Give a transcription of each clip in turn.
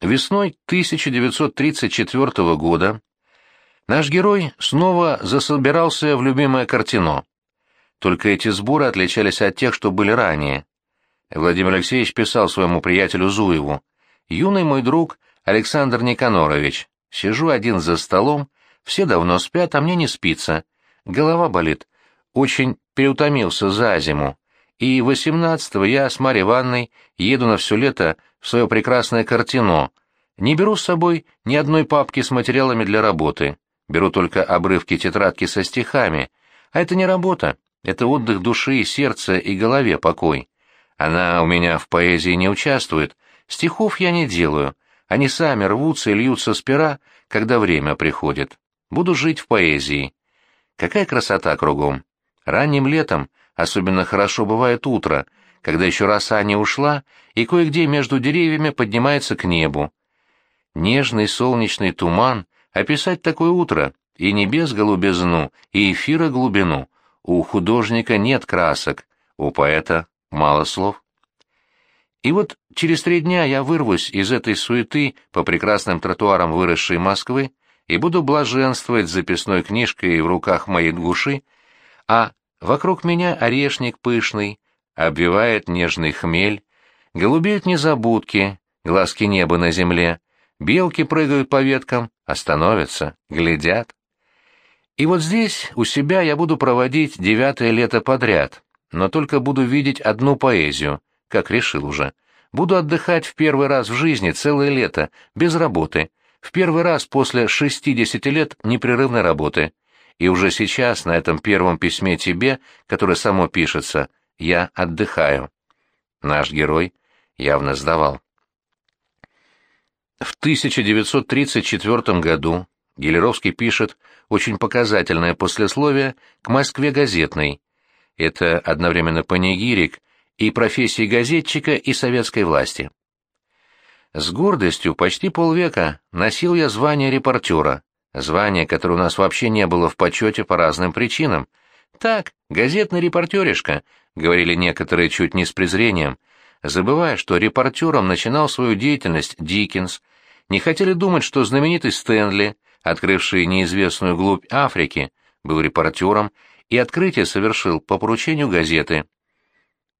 Весной 1934 года наш герой снова засобирался в любимое Картино. Только эти сборы отличались от тех, что были ранее. Владимир Алексеевич писал своему приятелю Зуеву. «Юный мой друг Александр Никанорович, сижу один за столом, все давно спят, а мне не спится. Голова болит. Очень переутомился за зиму. И 18-го я с Марьей Ивановной еду на все лето в свое прекрасное картино. Не беру с собой ни одной папки с материалами для работы. Беру только обрывки тетрадки со стихами. А это не работа. Это отдых души, сердца и голове покой. Она у меня в поэзии не участвует. Стихов я не делаю. Они сами рвутся и льются с пера, когда время приходит. Буду жить в поэзии. Какая красота кругом. Ранним летом особенно хорошо бывает утро, когда еще роса не ушла, и кое-где между деревьями поднимается к небу. Нежный солнечный туман, описать такое утро, и небес голубизну, и эфира глубину. У художника нет красок, у поэта мало слов. И вот через три дня я вырвусь из этой суеты по прекрасным тротуарам выросшей Москвы и буду блаженствовать записной книжкой в руках моей души, а вокруг меня орешник пышный, обвивает нежный хмель, голубеют незабудки, глазки неба на земле, белки прыгают по веткам, остановятся, глядят. И вот здесь, у себя, я буду проводить девятое лето подряд, но только буду видеть одну поэзию, как решил уже. Буду отдыхать в первый раз в жизни целое лето, без работы, в первый раз после шестидесяти лет непрерывной работы. И уже сейчас, на этом первом письме тебе, которое само пишется, я отдыхаю. Наш герой явно сдавал. В 1934 году Гелеровский пишет очень показательное послесловие к Москве газетной. Это одновременно панигирик и профессии газетчика и советской власти. С гордостью почти полвека носил я звание репортера, звание, которое у нас вообще не было в почете по разным причинам. Так, газетный репортеришка, говорили некоторые чуть не с презрением, забывая, что репортером начинал свою деятельность Диккенс, не хотели думать, что знаменитый Стэнли, открывший неизвестную глубь Африки, был репортером и открытие совершил по поручению газеты.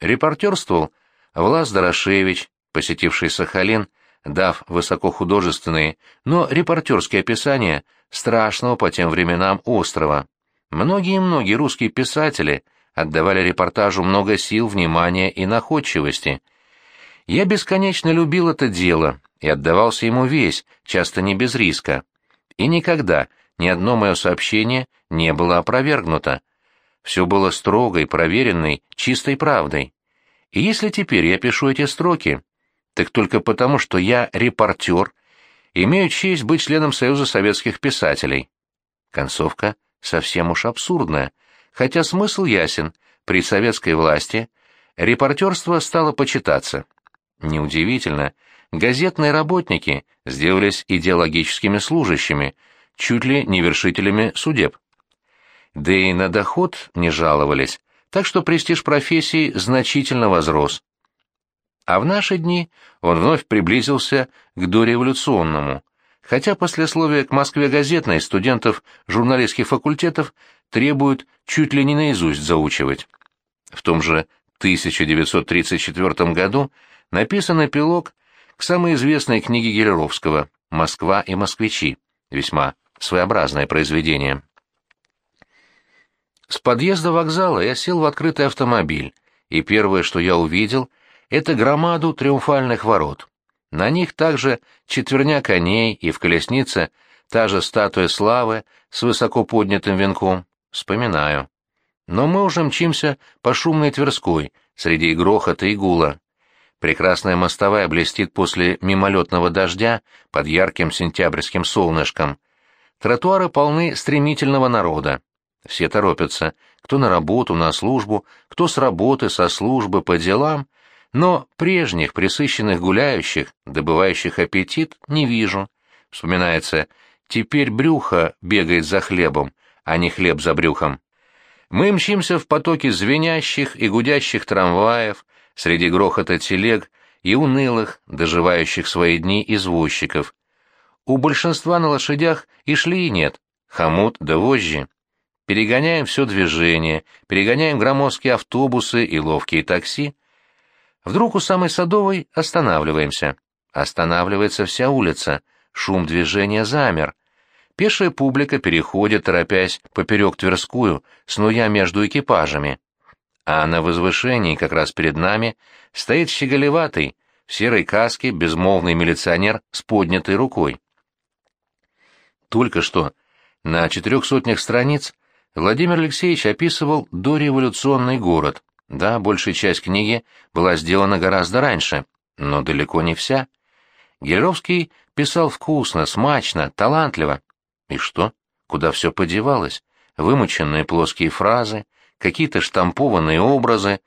Репортерствовал Влас Дорошевич, посетивший Сахалин, дав высокохудожественные, но репортерские описания страшного по тем временам острова. Многие-многие русские писатели отдавали репортажу много сил, внимания и находчивости. Я бесконечно любил это дело и отдавался ему весь, часто не без риска. И никогда ни одно мое сообщение не было опровергнуто. Все было строгой, проверенной, чистой правдой. И если теперь я пишу эти строки, так только потому, что я репортер, имею честь быть членом Союза советских писателей. Концовка совсем уж абсурдная, хотя смысл ясен. При советской власти репортерство стало почитаться. Неудивительно, газетные работники сделались идеологическими служащими, чуть ли не вершителями судеб. Да и на доход не жаловались, так что престиж профессии значительно возрос. А в наши дни он вновь приблизился к дореволюционному, хотя послесловие к Москве газетной студентов журналистских факультетов требуют чуть ли не наизусть заучивать. В том же 1934 году написан эпилог к самой известной книге Гелеровского «Москва и москвичи», весьма своеобразное произведение. С подъезда вокзала я сел в открытый автомобиль, и первое, что я увидел, это громаду триумфальных ворот. На них также четверня коней и в колеснице та же статуя славы с высоко поднятым венком. Вспоминаю. Но мы уже мчимся по шумной Тверской, среди грохота и гула. Прекрасная мостовая блестит после мимолетного дождя под ярким сентябрьским солнышком. Тротуары полны стремительного народа. Все торопятся, кто на работу, на службу, кто с работы, со службы, по делам — но прежних присыщенных гуляющих, добывающих аппетит, не вижу. Вспоминается, теперь брюхо бегает за хлебом, а не хлеб за брюхом. Мы мчимся в потоке звенящих и гудящих трамваев, среди грохота телег и унылых, доживающих свои дни извозчиков. У большинства на лошадях и шли и нет, хомут да вожжи. Перегоняем все движение, перегоняем громоздкие автобусы и ловкие такси. Вдруг у самой Садовой останавливаемся. Останавливается вся улица, шум движения замер. Пешая публика переходит, торопясь поперек Тверскую, снуя между экипажами. А на возвышении, как раз перед нами, стоит щеголеватый, в серой каске, безмолвный милиционер с поднятой рукой. Только что на четырех сотнях страниц Владимир Алексеевич описывал дореволюционный город. Да, большая часть книги была сделана гораздо раньше, но далеко не вся. Гелеровский писал вкусно, смачно, талантливо. И что? Куда все подевалось? Вымученные плоские фразы, какие-то штампованные образы,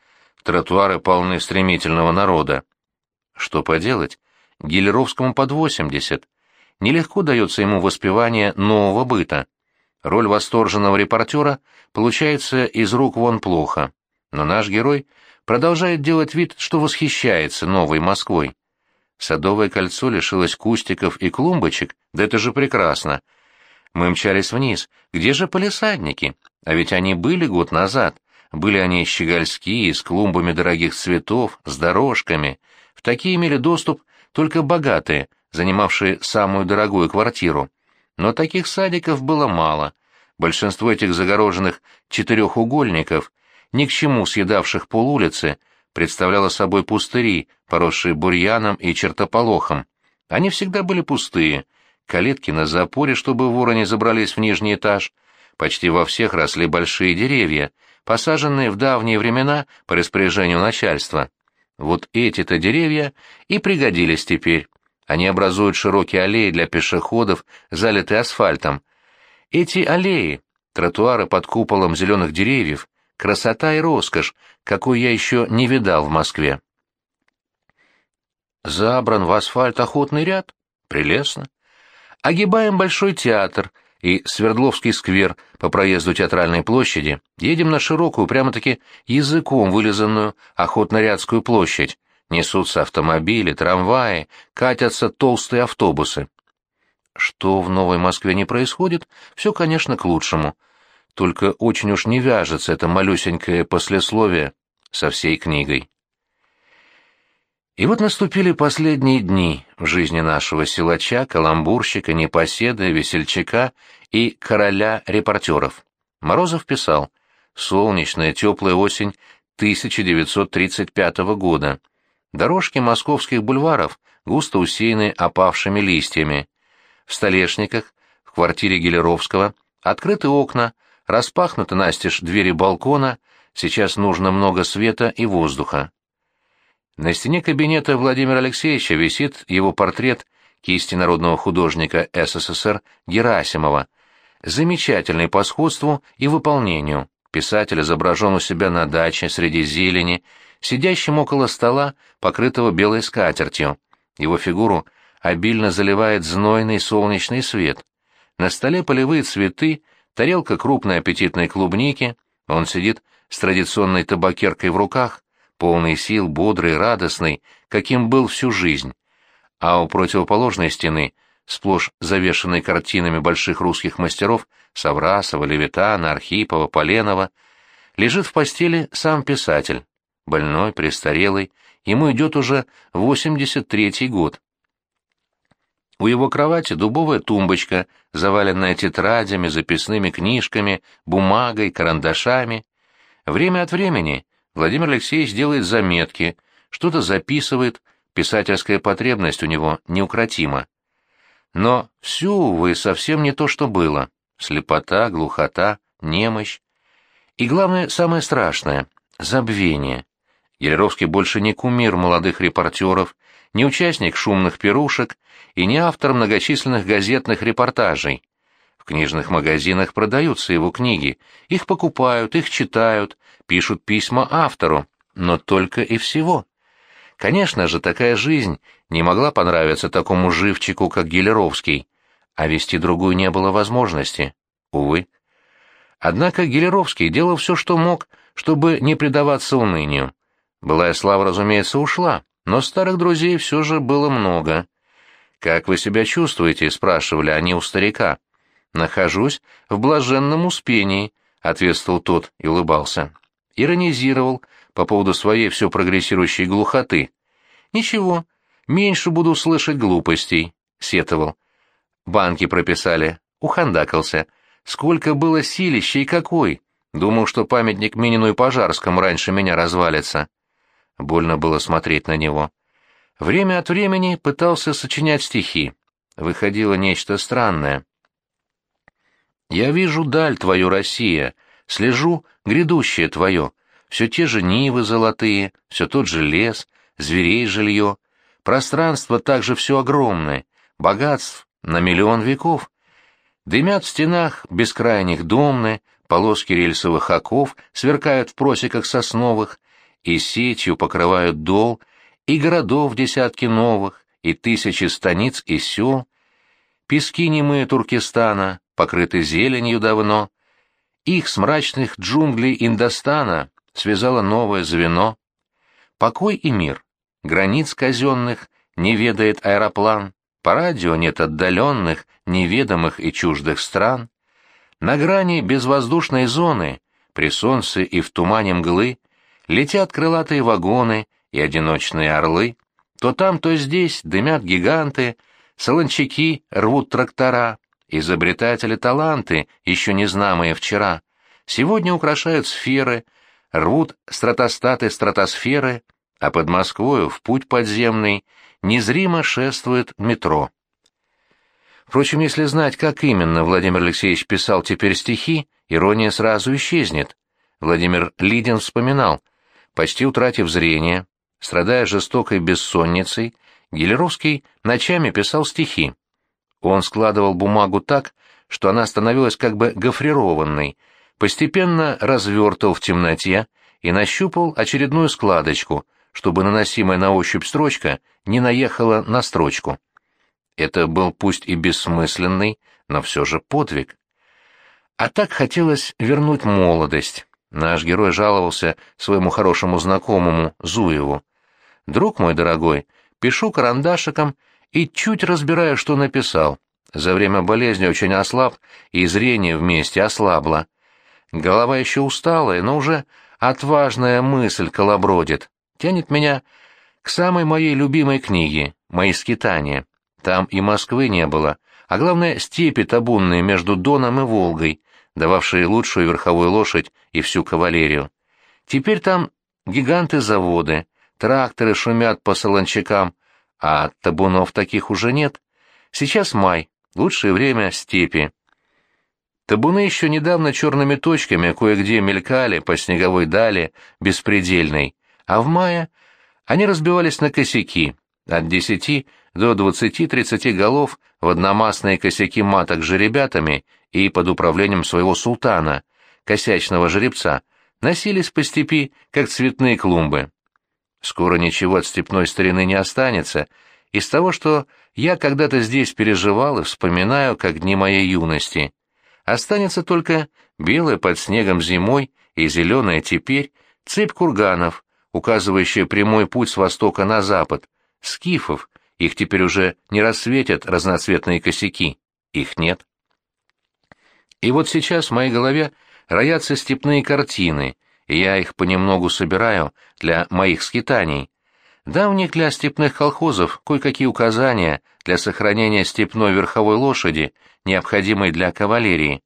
тротуары полны стремительного народа. Что поделать? Гелеровскому под восемьдесят. Нелегко дается ему воспевание нового быта. Роль восторженного репортера получается из рук вон плохо. Но наш герой продолжает делать вид, что восхищается новой Москвой. Садовое кольцо лишилось кустиков и клумбочек, да это же прекрасно. Мы мчались вниз. Где же полисадники? А ведь они были год назад. Были они щегольские, с клумбами дорогих цветов, с дорожками. В такие имели доступ только богатые, занимавшие самую дорогую квартиру. Но таких садиков было мало. Большинство этих загороженных четырехугольников, ни к чему съедавших полулицы, представляло собой пустыри, поросшие бурьяном и чертополохом. Они всегда были пустые, калитки на запоре, чтобы воры не забрались в нижний этаж. Почти во всех росли большие деревья, посаженные в давние времена по распоряжению начальства. Вот эти-то деревья и пригодились теперь. Они образуют широкие аллеи для пешеходов, залитые асфальтом. Эти аллеи, тротуары под куполом зеленых деревьев, красота и роскошь, какой я еще не видал в Москве. Забран в асфальт охотный ряд? Прелестно. Огибаем Большой театр и Свердловский сквер по проезду Театральной площади, едем на широкую, прямо-таки языком вылизанную Охотно-Рядскую площадь, Несутся автомобили, трамваи, катятся толстые автобусы. Что в Новой Москве не происходит, все, конечно, к лучшему. Только очень уж не вяжется это малюсенькое послесловие со всей книгой. И вот наступили последние дни в жизни нашего силача, каламбурщика, непоседа, весельчака и короля репортеров. Морозов писал «Солнечная теплая осень 1935 года. Дорожки московских бульваров густо усеяны опавшими листьями. В столешниках, в квартире Гелеровского, открыты окна, распахнуты настежь двери балкона, сейчас нужно много света и воздуха. На стене кабинета Владимира Алексеевича висит его портрет кисти народного художника СССР Герасимова, замечательный по сходству и выполнению. Писатель изображен у себя на даче среди зелени, сидящим около стола, покрытого белой скатертью. Его фигуру обильно заливает знойный солнечный свет. На столе полевые цветы, тарелка крупной аппетитной клубники, он сидит с традиционной табакеркой в руках, полный сил, бодрый, радостный, каким был всю жизнь. А у противоположной стены, сплошь завешенной картинами больших русских мастеров, Саврасова, Левитана, Архипова, Поленова, лежит в постели сам писатель, больной, престарелый, ему идет уже 83-й год. У его кровати дубовая тумбочка, заваленная тетрадями, записными книжками, бумагой, карандашами. Время от времени Владимир Алексеевич делает заметки, что-то записывает, писательская потребность у него неукротима. Но все, увы, совсем не то, что было слепота, глухота, немощь. И главное, самое страшное — забвение. Гелеровский больше не кумир молодых репортеров, не участник шумных пирушек и не автор многочисленных газетных репортажей. В книжных магазинах продаются его книги, их покупают, их читают, пишут письма автору, но только и всего. Конечно же, такая жизнь не могла понравиться такому живчику, как Гелеровский, а вести другую не было возможности. Увы. Однако Гелеровский делал все, что мог, чтобы не предаваться унынию. Былая слава, разумеется, ушла, но старых друзей все же было много. «Как вы себя чувствуете?» — спрашивали они у старика. «Нахожусь в блаженном успении», — ответствовал тот и улыбался. Иронизировал по поводу своей все прогрессирующей глухоты. «Ничего, меньше буду слышать глупостей», — сетовал. Банки прописали, ухандакался. Сколько было силища и какой! Думал, что памятник Минину и Пожарскому раньше меня развалится. Больно было смотреть на него. Время от времени пытался сочинять стихи. Выходило нечто странное. «Я вижу даль твою, Россия, слежу грядущее твое, все те же нивы золотые, все тот же лес, зверей жилье, пространство также все огромное, богатств на миллион веков. Дымят в стенах бескрайних домны, полоски рельсовых оков сверкают в просеках сосновых, и сетью покрывают дол, и городов десятки новых, и тысячи станиц и сел. Пески немые Туркестана покрыты зеленью давно. Их с мрачных джунглей Индостана связало новое звено. Покой и мир, границ казенных не ведает аэроплан, по радио нет отдаленных, неведомых и чуждых стран. На грани безвоздушной зоны, при солнце и в тумане мглы, Летят крылатые вагоны и одиночные орлы. То там, то здесь дымят гиганты, солончаки рвут трактора, изобретатели таланты, еще не знамые вчера. Сегодня украшают сферы, рвут стратостаты стратосферы, а под Москвою в путь подземный незримо шествует метро. Впрочем, если знать, как именно Владимир Алексеевич писал теперь стихи, ирония сразу исчезнет. Владимир Лидин вспоминал — Почти утратив зрение, страдая жестокой бессонницей, Гелеровский ночами писал стихи. Он складывал бумагу так, что она становилась как бы гофрированной, постепенно развертывал в темноте и нащупал очередную складочку, чтобы наносимая на ощупь строчка не наехала на строчку. Это был пусть и бессмысленный, но все же подвиг. А так хотелось вернуть молодость, Наш герой жаловался своему хорошему знакомому Зуеву. «Друг мой дорогой, пишу карандашиком и чуть разбираю, что написал. За время болезни очень ослаб, и зрение вместе ослабло. Голова еще усталая, но уже отважная мысль колобродит. Тянет меня к самой моей любимой книге, «Мои скитания». Там и Москвы не было, а главное, степи табунные между Доном и Волгой, дававшие лучшую верховую лошадь и всю кавалерию. Теперь там гиганты-заводы, тракторы шумят по солончакам, а табунов таких уже нет. Сейчас май, лучшее время степи. Табуны еще недавно черными точками кое-где мелькали по снеговой дали, беспредельной, а в мае они разбивались на косяки, от десяти до двадцати-тридцати голов в одномастные косяки маток жеребятами и под управлением своего султана, косячного жеребца, носились по степи, как цветные клумбы. Скоро ничего от степной старины не останется, из того, что я когда-то здесь переживал и вспоминаю, как дни моей юности. Останется только белая под снегом зимой и зеленая теперь цепь курганов, указывающая прямой путь с востока на запад, скифов, их теперь уже не рассветят разноцветные косяки, их нет. И вот сейчас в моей голове роятся степные картины, и я их понемногу собираю для моих скитаний. Дам в них для степных колхозов кое-какие указания для сохранения степной верховой лошади, необходимой для кавалерии.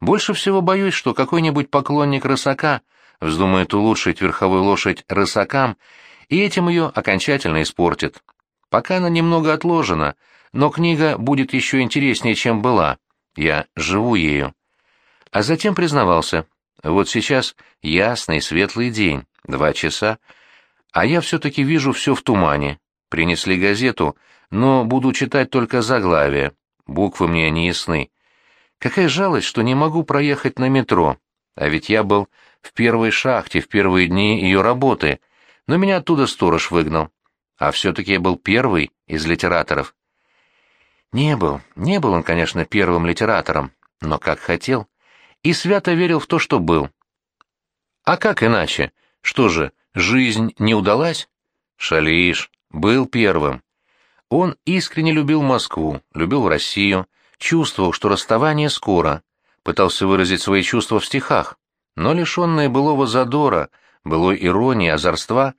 Больше всего боюсь, что какой-нибудь поклонник рысака вздумает улучшить верховую лошадь рысакам, и этим ее окончательно испортит. Пока она немного отложена, но книга будет еще интереснее, чем была. Я живу ею. А затем признавался. Вот сейчас ясный светлый день, два часа, а я все-таки вижу все в тумане. Принесли газету, но буду читать только заглавие. Буквы мне не ясны. Какая жалость, что не могу проехать на метро. А ведь я был в первой шахте в первые дни ее работы, но меня оттуда сторож выгнал. А все-таки я был первый из литераторов. Не был, не был он, конечно, первым литератором, но как хотел. И свято верил в то, что был. А как иначе? Что же, жизнь не удалась? Шалиш был первым. Он искренне любил Москву, любил Россию, чувствовал, что расставание скоро, пытался выразить свои чувства в стихах, но лишенные былого задора, былой иронии, озорства,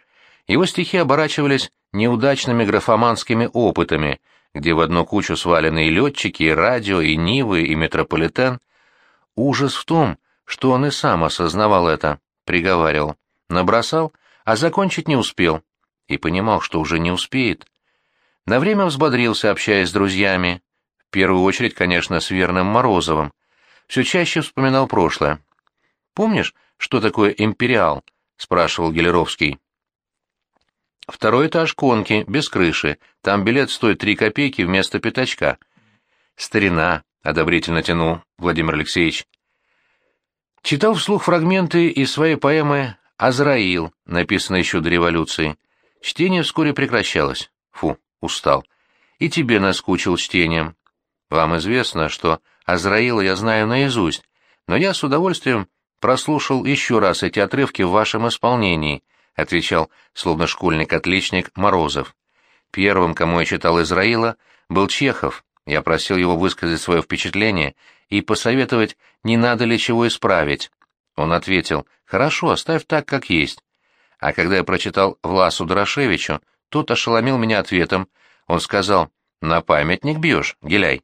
его стихи оборачивались неудачными графоманскими опытами, где в одну кучу свалены и летчики, и радио, и Нивы, и метрополитен. Ужас в том, что он и сам осознавал это, приговаривал, набросал, а закончить не успел, и понимал, что уже не успеет. На время взбодрился, общаясь с друзьями, в первую очередь, конечно, с Верным Морозовым. Все чаще вспоминал прошлое. «Помнишь, что такое империал?» — спрашивал Гелеровский. Второй этаж конки, без крыши. Там билет стоит три копейки вместо пятачка. Старина, — одобрительно тянул Владимир Алексеевич. Читал вслух фрагменты из своей поэмы «Азраил», написанной еще до революции. Чтение вскоре прекращалось. Фу, устал. И тебе наскучил чтением. Вам известно, что Азраила я знаю наизусть, но я с удовольствием прослушал еще раз эти отрывки в вашем исполнении —— отвечал, словно школьник-отличник, Морозов. Первым, кому я читал Израила, был Чехов. Я просил его высказать свое впечатление и посоветовать, не надо ли чего исправить. Он ответил, «Хорошо, оставь так, как есть». А когда я прочитал Власу Дорошевичу, тот ошеломил меня ответом. Он сказал, «На памятник бьешь, Геляй».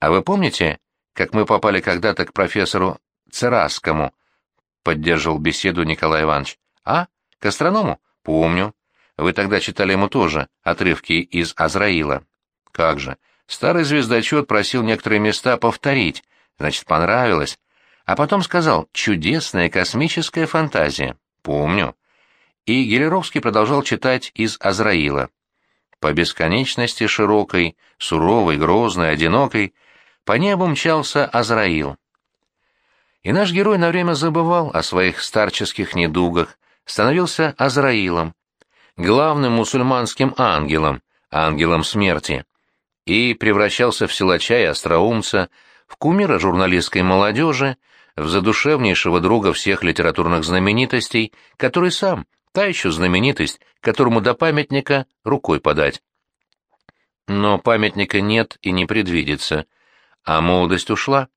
«А вы помните, как мы попали когда-то к профессору Цераскому?» — поддерживал беседу Николай Иванович. «А? К астроному? Помню. Вы тогда читали ему тоже отрывки из Азраила. Как же. Старый звездочет просил некоторые места повторить. Значит, понравилось. А потом сказал «чудесная космическая фантазия». Помню. И Гелеровский продолжал читать из Азраила. По бесконечности широкой, суровой, грозной, одинокой, по небу мчался Азраил. И наш герой на время забывал о своих старческих недугах, становился Азраилом, главным мусульманским ангелом, ангелом смерти, и превращался в силача и остроумца, в кумира журналистской молодежи, в задушевнейшего друга всех литературных знаменитостей, который сам, та еще знаменитость, которому до памятника рукой подать. Но памятника нет и не предвидится, а молодость ушла.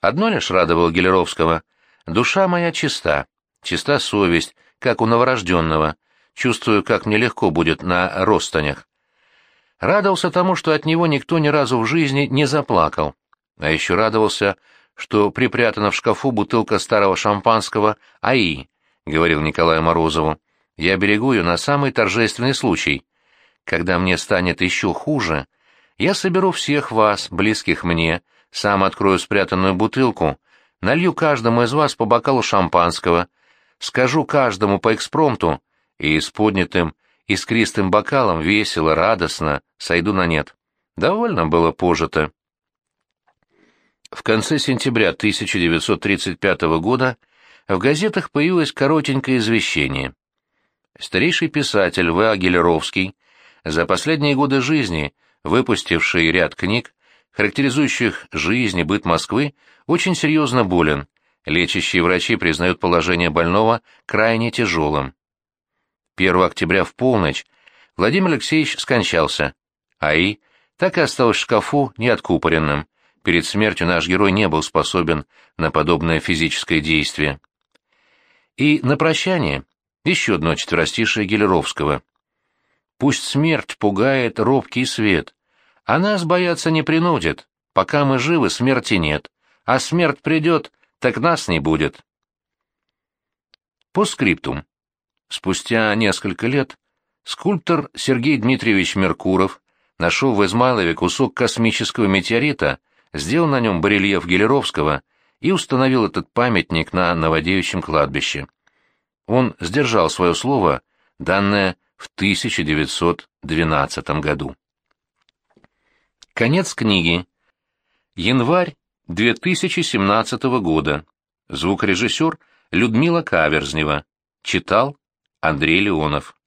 Одно лишь радовало Гелеровского — душа моя чиста, чиста совесть, как у новорожденного, чувствую, как мне легко будет на ростанях. Радовался тому, что от него никто ни разу в жизни не заплакал, а еще радовался, что припрятана в шкафу бутылка старого шампанского «АИ», — говорил Николаю Морозову. «Я берегу ее на самый торжественный случай. Когда мне станет еще хуже, я соберу всех вас, близких мне, сам открою спрятанную бутылку, налью каждому из вас по бокалу шампанского, скажу каждому по экспромту, и с поднятым искристым бокалом весело, радостно сойду на нет. Довольно было пожито. В конце сентября 1935 года в газетах появилось коротенькое извещение. Старейший писатель В. Агилеровский, за последние годы жизни, выпустивший ряд книг, характеризующих жизнь и быт Москвы, очень серьезно болен, Лечащие врачи признают положение больного крайне тяжелым. 1 октября в полночь Владимир Алексеевич скончался, а и так и осталось в шкафу неоткупоренным. Перед смертью наш герой не был способен на подобное физическое действие. И на прощание еще одно четверостишее Гелеровского. «Пусть смерть пугает робкий свет, а нас бояться не принудит, пока мы живы, смерти нет, а смерть придет, так нас не будет. По скриптум. Спустя несколько лет скульптор Сергей Дмитриевич Меркуров нашел в Измайлове кусок космического метеорита, сделал на нем барельеф Гелеровского и установил этот памятник на Новодевичьем кладбище. Он сдержал свое слово, данное в 1912 году. Конец книги. Январь 2017 года. Звукорежиссер Людмила Каверзнева. Читал Андрей Леонов.